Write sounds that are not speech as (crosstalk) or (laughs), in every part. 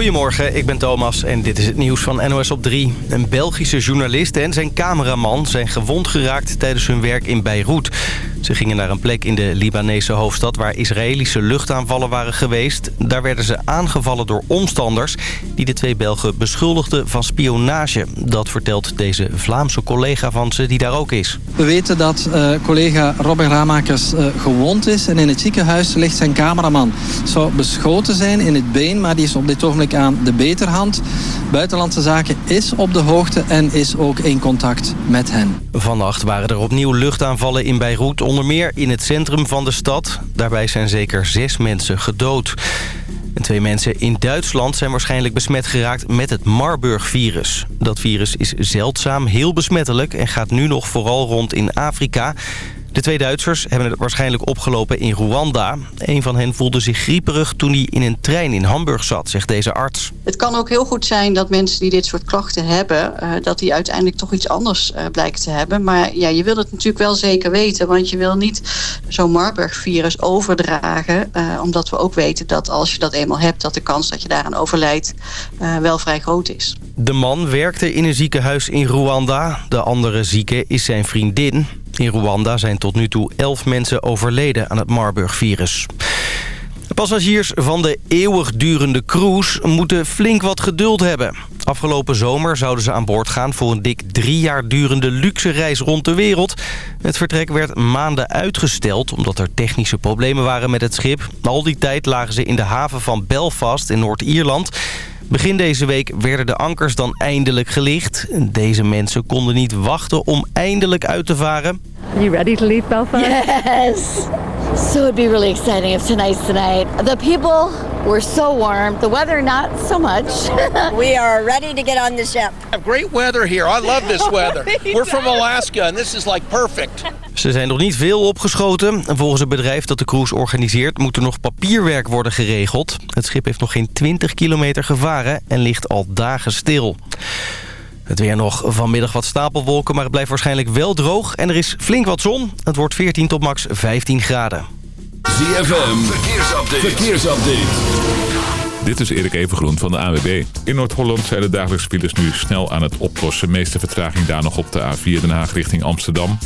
Goedemorgen, ik ben Thomas en dit is het nieuws van NOS op 3. Een Belgische journalist en zijn cameraman zijn gewond geraakt tijdens hun werk in Beirut. Ze gingen naar een plek in de Libanese hoofdstad waar Israëlische luchtaanvallen waren geweest. Daar werden ze aangevallen door omstanders die de twee Belgen beschuldigden van spionage. Dat vertelt deze Vlaamse collega van ze die daar ook is. We weten dat uh, collega Robert Ramakers uh, gewond is en in het ziekenhuis ligt zijn cameraman. Zou beschoten zijn in het been, maar die is op dit ogenblik aan de beterhand. Buitenlandse Zaken is op de hoogte en is ook in contact met hen. Vannacht waren er opnieuw luchtaanvallen in Beirut, onder meer in het centrum van de stad. Daarbij zijn zeker zes mensen gedood. En twee mensen in Duitsland zijn waarschijnlijk besmet geraakt met het Marburg-virus. Dat virus is zeldzaam, heel besmettelijk en gaat nu nog vooral rond in Afrika. De twee Duitsers hebben het waarschijnlijk opgelopen in Rwanda. Een van hen voelde zich grieperig toen hij in een trein in Hamburg zat, zegt deze arts. Het kan ook heel goed zijn dat mensen die dit soort klachten hebben... Uh, dat die uiteindelijk toch iets anders uh, blijken te hebben. Maar ja, je wil het natuurlijk wel zeker weten. Want je wil niet zo'n Marburg-virus overdragen. Uh, omdat we ook weten dat als je dat eenmaal hebt... dat de kans dat je daaraan overlijdt wel vrij groot is. De man werkte in een ziekenhuis in Rwanda. De andere zieke is zijn vriendin. In Rwanda zijn tot nu toe 11 mensen overleden aan het Marburg-virus. Passagiers van de eeuwigdurende cruise moeten flink wat geduld hebben. Afgelopen zomer zouden ze aan boord gaan voor een dik drie jaar durende luxe reis rond de wereld. Het vertrek werd maanden uitgesteld omdat er technische problemen waren met het schip. Al die tijd lagen ze in de haven van Belfast in Noord-Ierland. Begin deze week werden de ankers dan eindelijk gelicht. Deze mensen konden niet wachten om eindelijk uit te varen. Are you ready to leave Belfast? Yes. So it'd be really exciting if tonight's the night. The people were so warm. The weather not so much. (laughs) we are ready to get on the ship. Great weather here. I love this (laughs) weather. We're from Alaska and this is like perfect. Ze zijn nog niet veel opgeschoten. Volgens het bedrijf dat de cruise organiseert... moet er nog papierwerk worden geregeld. Het schip heeft nog geen 20 kilometer gevaren... en ligt al dagen stil. Het weer nog vanmiddag wat stapelwolken, maar het blijft waarschijnlijk wel droog. En er is flink wat zon. Het wordt 14 tot max 15 graden. ZFM, verkeersupdate. verkeersupdate. Dit is Erik Evengroen van de AWB. In Noord-Holland zijn de dagelijkse files nu snel aan het oplossen. De meeste vertraging daar nog op de A4 Den Haag richting Amsterdam.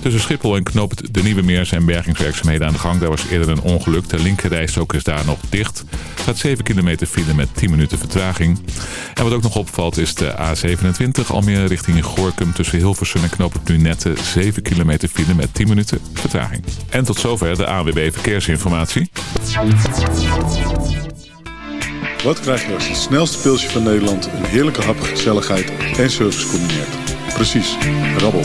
Tussen Schiphol en Knoop de Nieuwe Meer zijn bergingswerkzaamheden aan de gang. Daar was eerder een ongeluk. De linkerrijstrook is daar nog dicht. Gaat 7 kilometer file met 10 minuten vertraging. En wat ook nog opvalt is de A27 Almere richting Gorkum. Tussen Hilversum en Knoop het Lunette 7 kilometer file met 10 minuten vertraging. En tot zover de AWB Verkeersinformatie. Wat krijg je als het snelste pilsje van Nederland... een heerlijke hap, gezelligheid en service combineert? Precies, rabbel.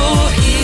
you're here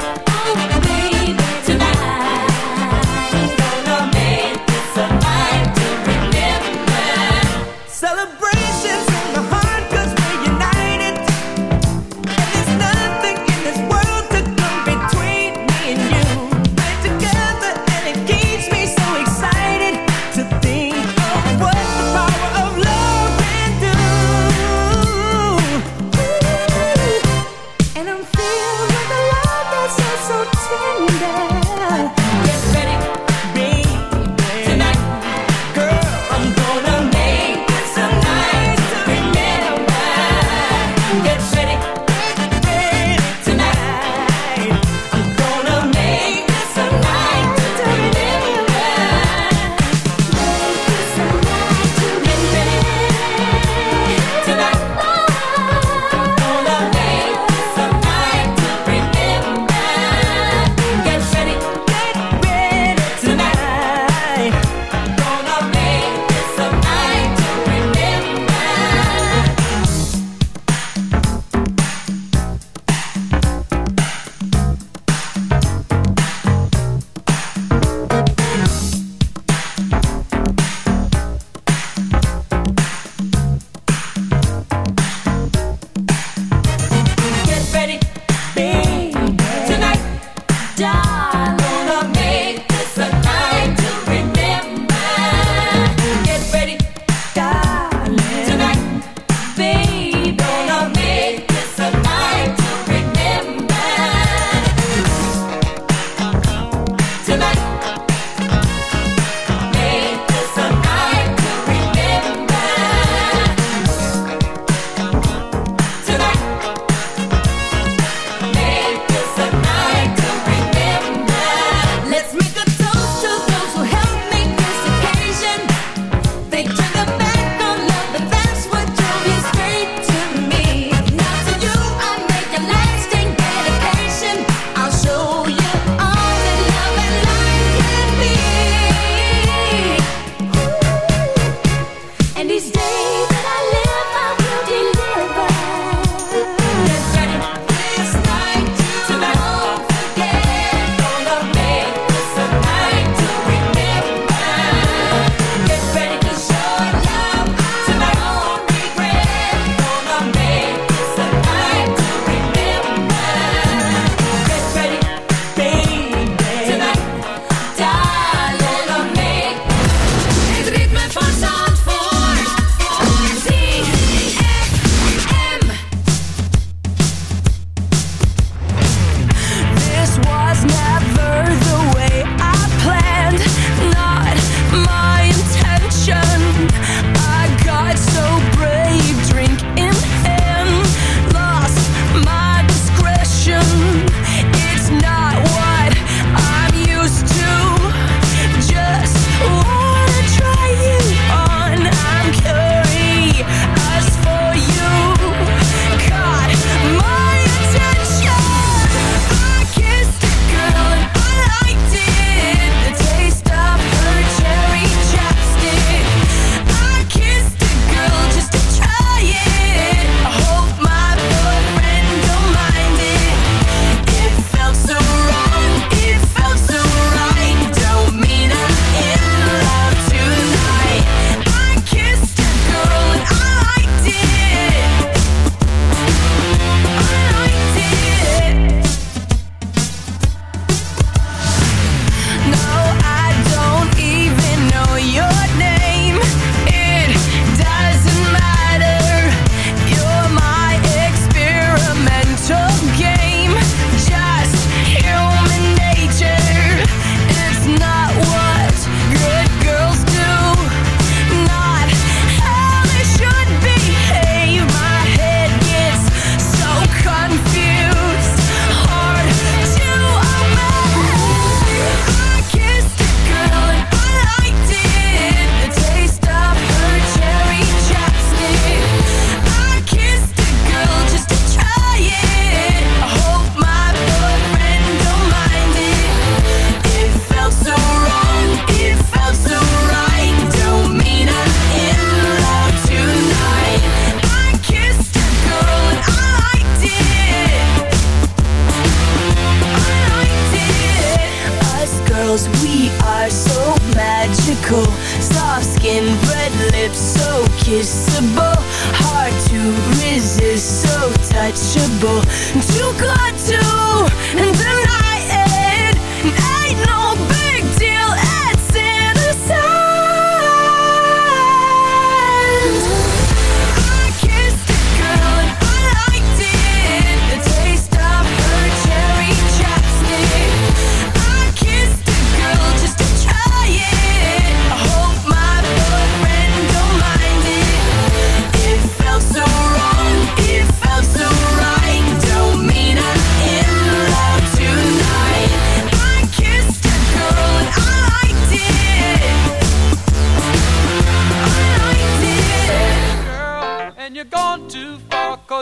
Thank you.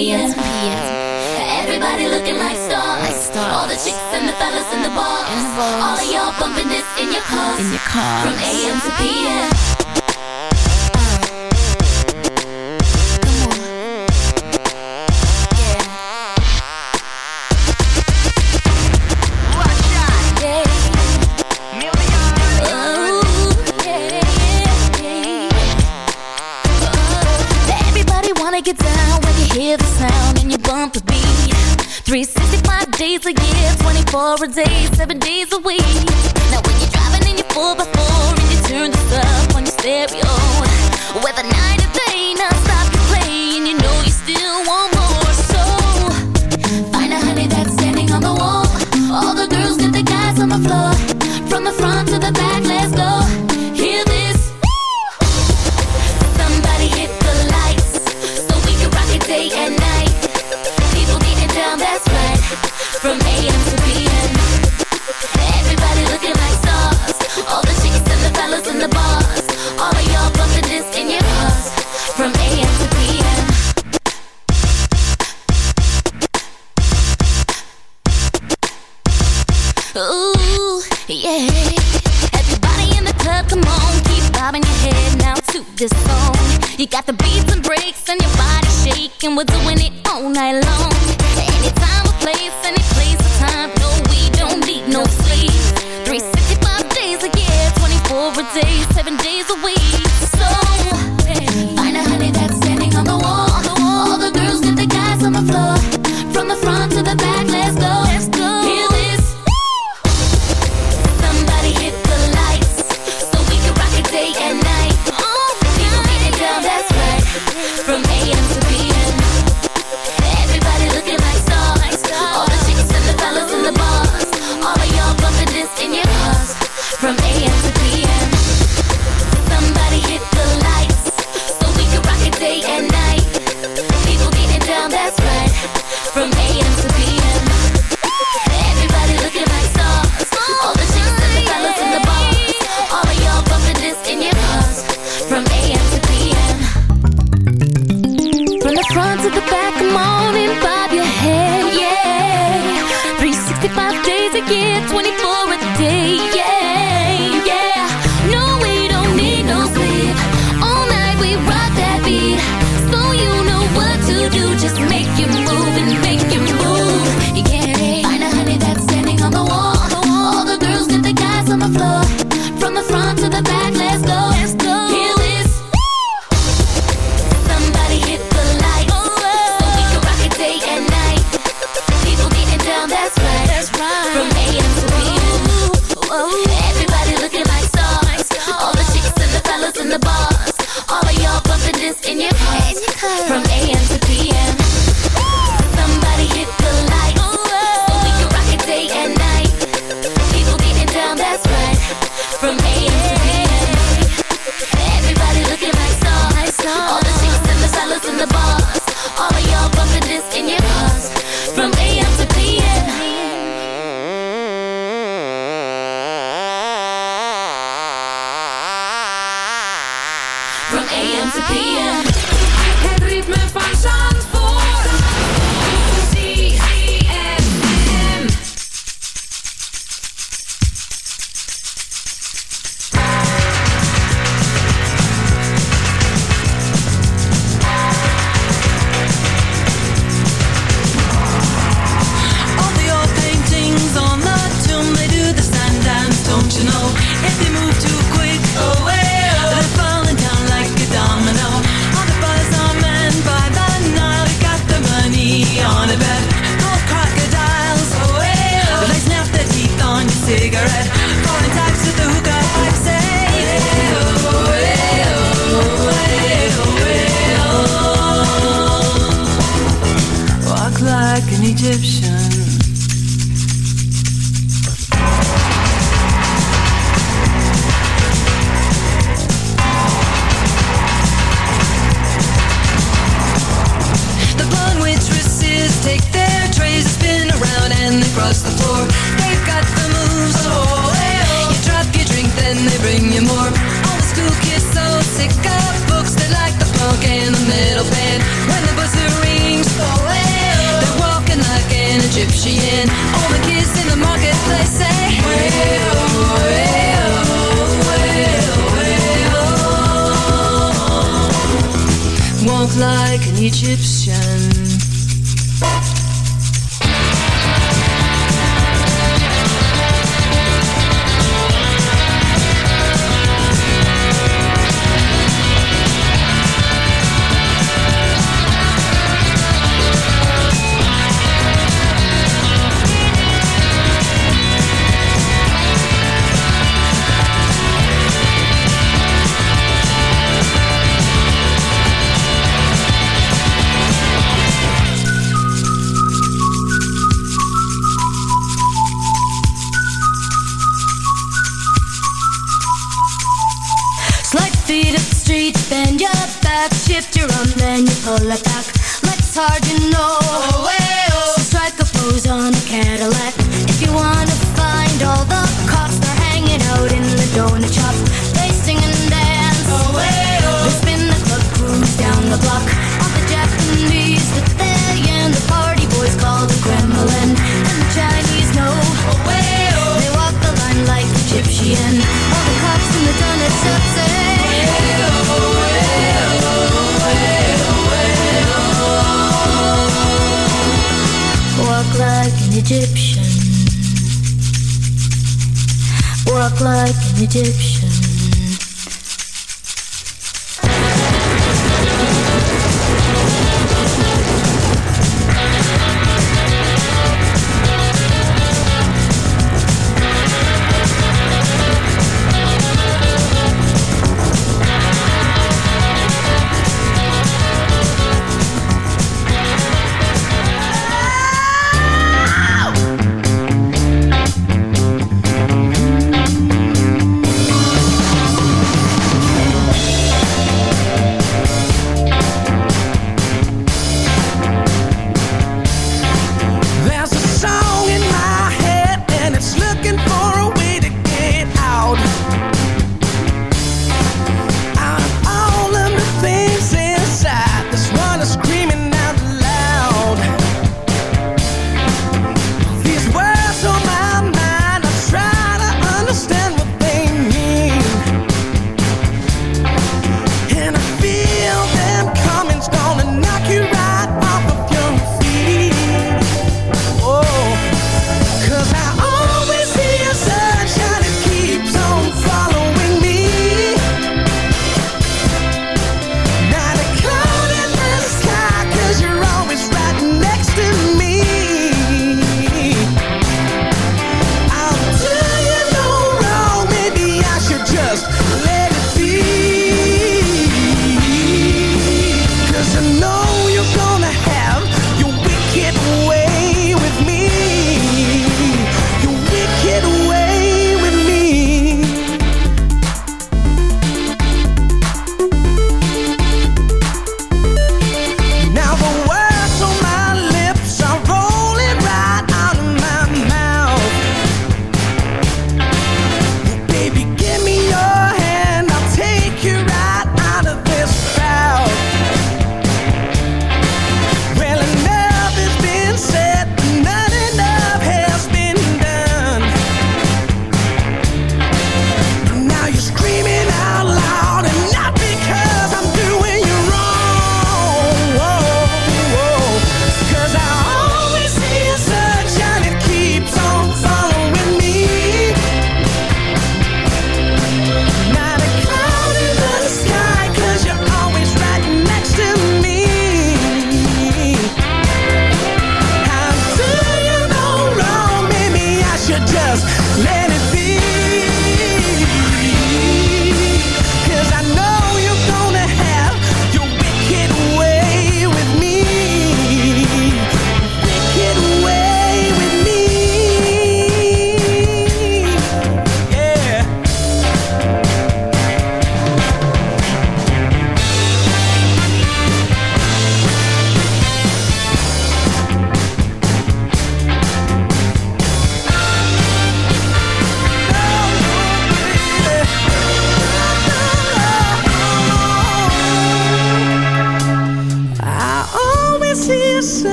a.m. to p.m. Everybody looking like stars. All the chicks and the fellas in the bars. All of y'all bumping this in your cars. From a.m. to p.m. for a day, seven days a week. Now when you're driving in your four by four and you turn this up on your stereo to this song. You got the beats and breaks and your body shaking. We're doing it all night long. Any time or place, any place or time. No, we don't need no sleep. 365 days a year, 24 a day, seven days a week like an Egyptian.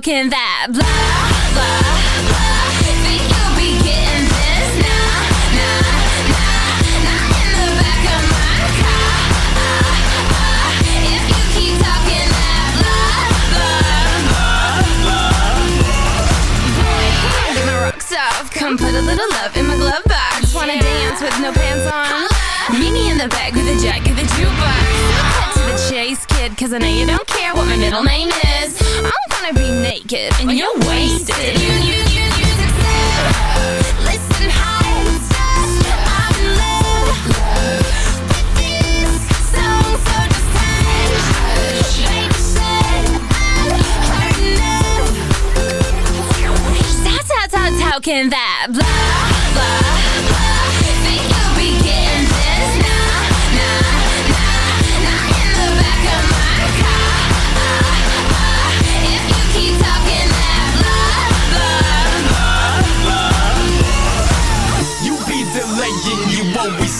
can that blah, blah, blah. Think you'll be getting this? In the back of my car. If you keep talking that blah, blah, blah. On, get my rocks off. Come put a little love in my glove box. Wanna dance with no pants on? Meet me in the back with a jack of the jukebox. Cut to the chase, kid Cause I know you don't care what my middle name is. I'm gonna be naked and you're wasted. You, you, you, you said Listen, high I'm in love this So just that blah, blah,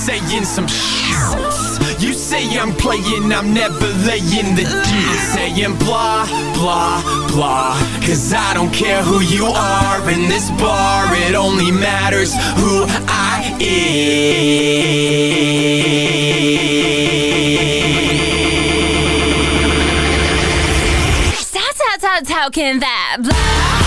saying some shit. You say I'm playing, I'm never laying the deal. Saying blah, blah, blah. Cause I don't care who you are in this bar, it only matters who I am. How, how, how, how that blah,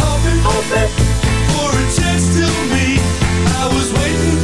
hoping, hoping for a chance to meet. I was waiting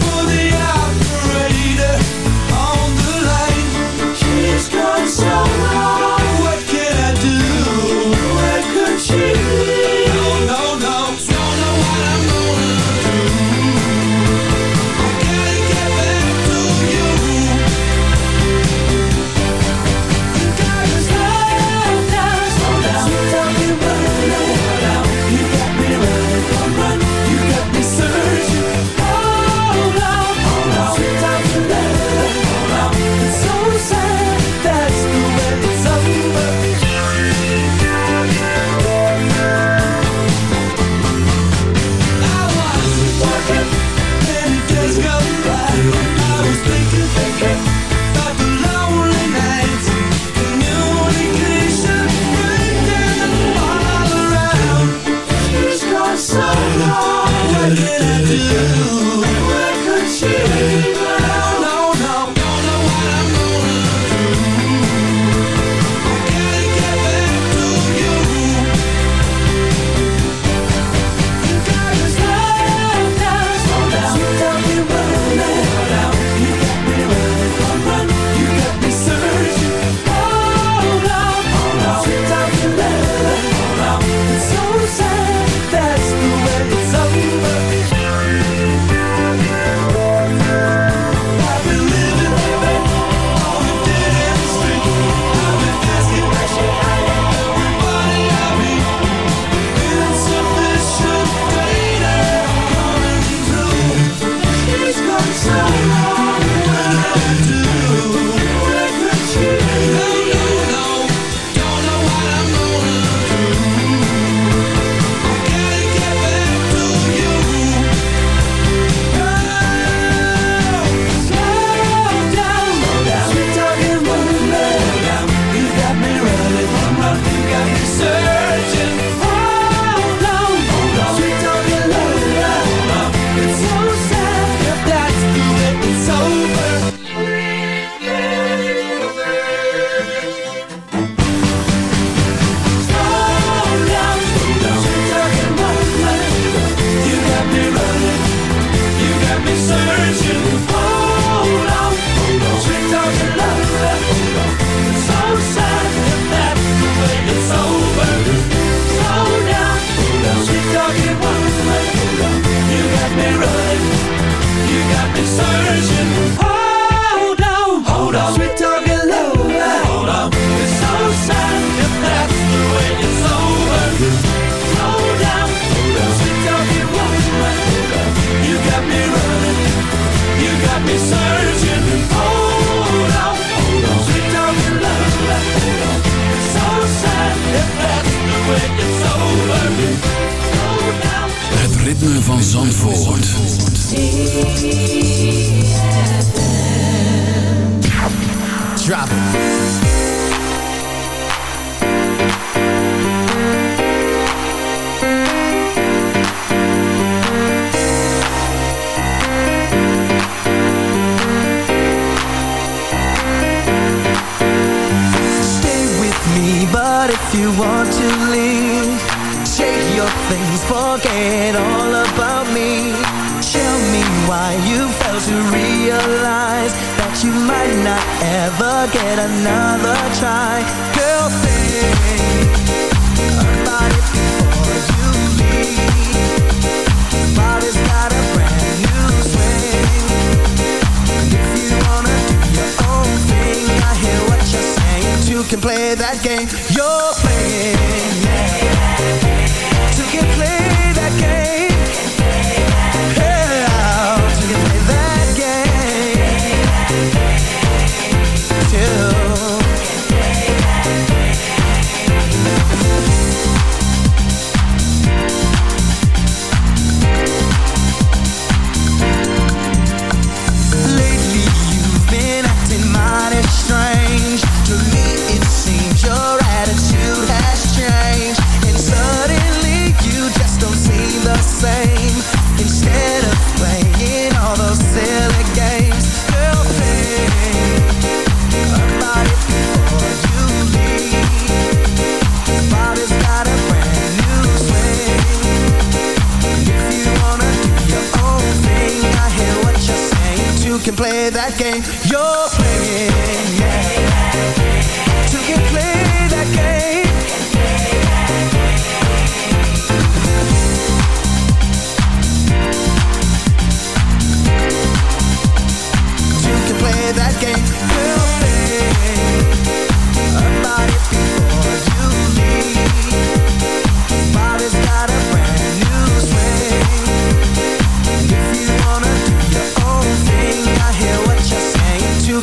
another try. Girl, think about it before you leave. Body's got a brand new swing. If you wanna do your own thing I hear what you're saying. Two can play that game. You're playing Two can play.